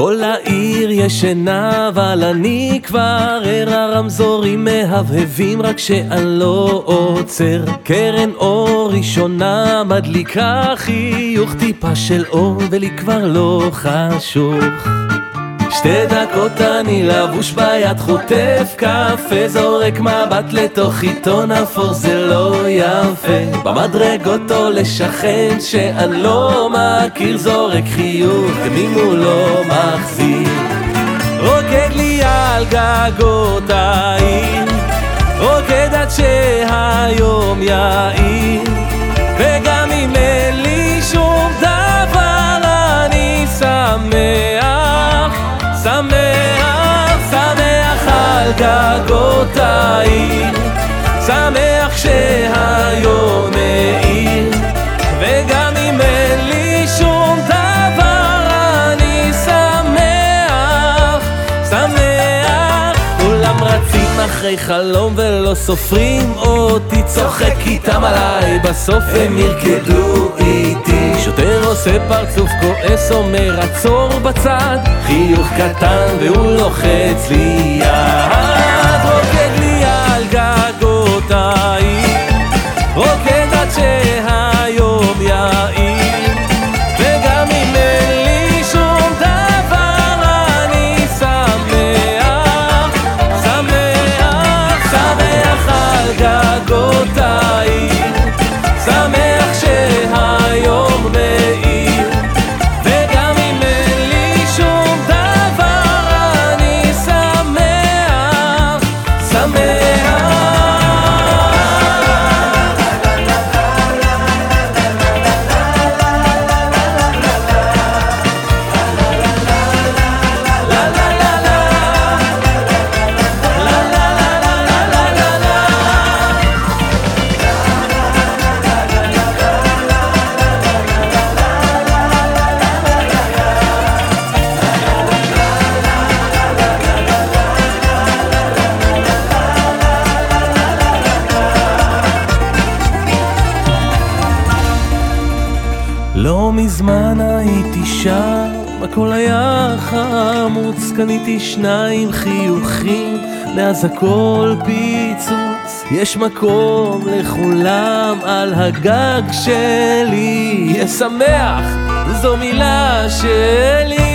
כל העיר ישנה, אבל אני כבר ער. הרמזורים מהבהבים רק שאני לא עוצר. קרן אור ראשונה מדליקה חיוך טיפה של אור ולי כבר לא חשוך שתי דקות אני לבוש ביד, חוטף קפה, זורק מבט לתוך עיתון אפור, זה לא יפה. במדרגות עולה שכן שאני לא מכיר, זורק חיוך, הוא לא מחזיר. רוקד לי על גגות העיר, רוקד עד שהיום יאיר, שמח, שמח, על גגות העיר, שמח שהיום מאיר, וגם אם אין לי שום דבר אני שמח, שמח, כולם רצים אחרי חלום ולא סופרים אותי, צוחק איתם עליי, בסוף הם ירקדו איתי. שוטר עושה פרצוף כועס, אומר עצור בצד, חיוך קטן והוא לוחץ לי יד, רוקד לי על גגות העיר, רוקד עד שהיום לא מזמן הייתי שם, הכל היה חמוץ, קניתי שניים חיוכים, מאז הכל פיצוץ, יש מקום לכולם על הגג שלי, אהיה שמח, זו מילה שלי